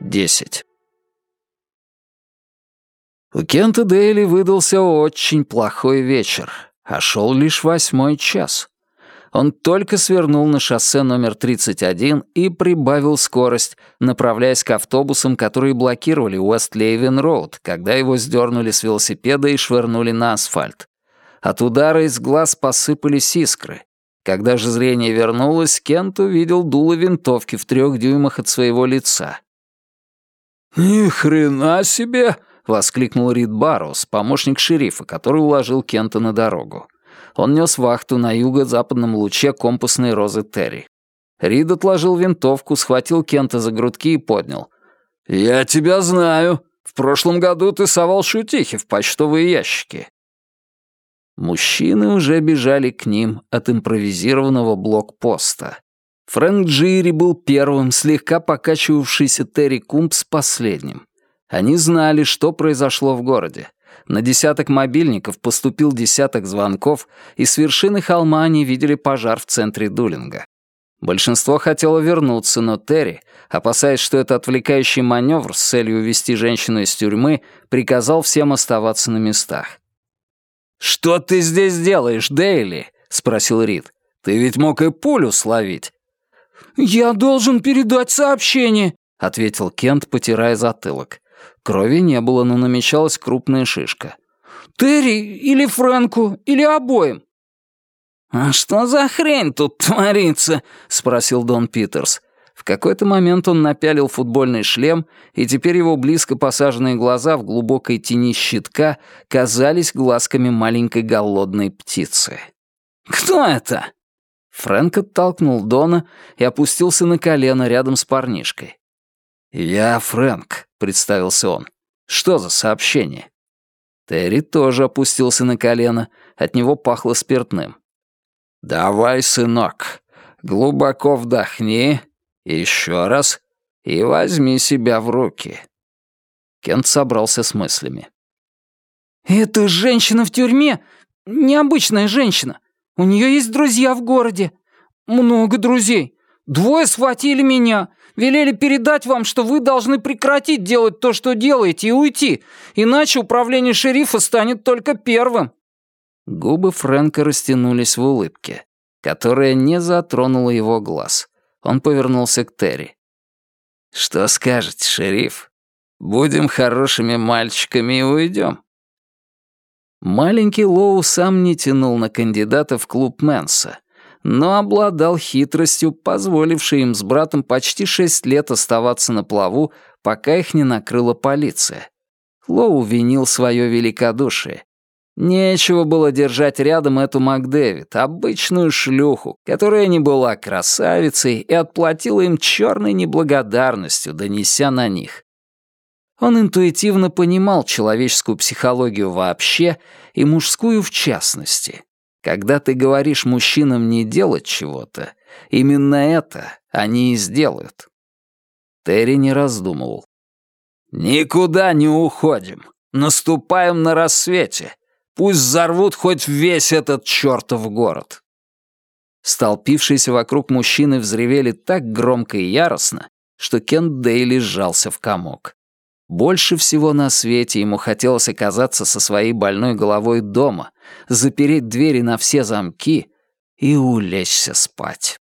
10. У Кента Дейли выдался очень плохой вечер, а шел лишь восьмой час. Он только свернул на шоссе номер 31 и прибавил скорость, направляясь к автобусам, которые блокировали Уэст-Лейвен-Роуд, когда его сдернули с велосипеда и швырнули на асфальт. От удара из глаз посыпались искры. Когда же зрение вернулось, Кент увидел дуло винтовки в трех дюймах от своего лица. «Ни хрена себе!» — воскликнул Рид Барроуз, помощник шерифа, который уложил Кента на дорогу. Он нес вахту на юго-западном луче компасной розы Терри. Рид отложил винтовку, схватил Кента за грудки и поднял. «Я тебя знаю. В прошлом году ты совал шутихи в почтовые ящики». Мужчины уже бежали к ним от импровизированного блокпоста. Фрэнк Джири был первым, слегка покачивавшийся Терри Кумпс последним. Они знали, что произошло в городе. На десяток мобильников поступил десяток звонков, и с вершины холма они видели пожар в центре Дулинга. Большинство хотело вернуться, но Терри, опасаясь, что это отвлекающий маневр с целью увести женщину из тюрьмы, приказал всем оставаться на местах. «Что ты здесь делаешь, Дейли?» — спросил Рид. «Ты ведь мог и пулю словить». «Я должен передать сообщение», — ответил Кент, потирая затылок. Крови не было, но намечалась крупная шишка. «Терри или Фрэнку, или обоим?» «А что за хрень тут творится?» — спросил Дон Питерс. В какой-то момент он напялил футбольный шлем, и теперь его близко посаженные глаза в глубокой тени щитка казались глазками маленькой голодной птицы. «Кто это?» Фрэнк оттолкнул Дона и опустился на колено рядом с парнишкой. «Я Фрэнк», — представился он. «Что за сообщение?» Терри тоже опустился на колено, от него пахло спиртным. «Давай, сынок, глубоко вдохни, еще раз, и возьми себя в руки». Кент собрался с мыслями. «Эта женщина в тюрьме необычная женщина. У нее есть друзья в городе. Много друзей. Двое схватили меня, велели передать вам, что вы должны прекратить делать то, что делаете, и уйти, иначе управление шерифа станет только первым». Губы Фрэнка растянулись в улыбке, которая не затронула его глаз. Он повернулся к Терри. «Что скажете, шериф? Будем хорошими мальчиками и уйдем». Маленький Лоу сам не тянул на кандидата в клуб Мэнса, но обладал хитростью, позволившей им с братом почти шесть лет оставаться на плаву, пока их не накрыла полиция. Лоу винил свое великодушие. Нечего было держать рядом эту Макдэвид, обычную шлюху, которая не была красавицей и отплатила им черной неблагодарностью, донеся на них. Он интуитивно понимал человеческую психологию вообще и мужскую в частности. Когда ты говоришь мужчинам не делать чего-то, именно это они и сделают. Терри не раздумывал. «Никуда не уходим. Наступаем на рассвете. Пусть взорвут хоть весь этот чертов город». Столпившиеся вокруг мужчины взревели так громко и яростно, что Кент Дейли сжался в комок. Больше всего на свете ему хотелось оказаться со своей больной головой дома, запереть двери на все замки и улечься спать.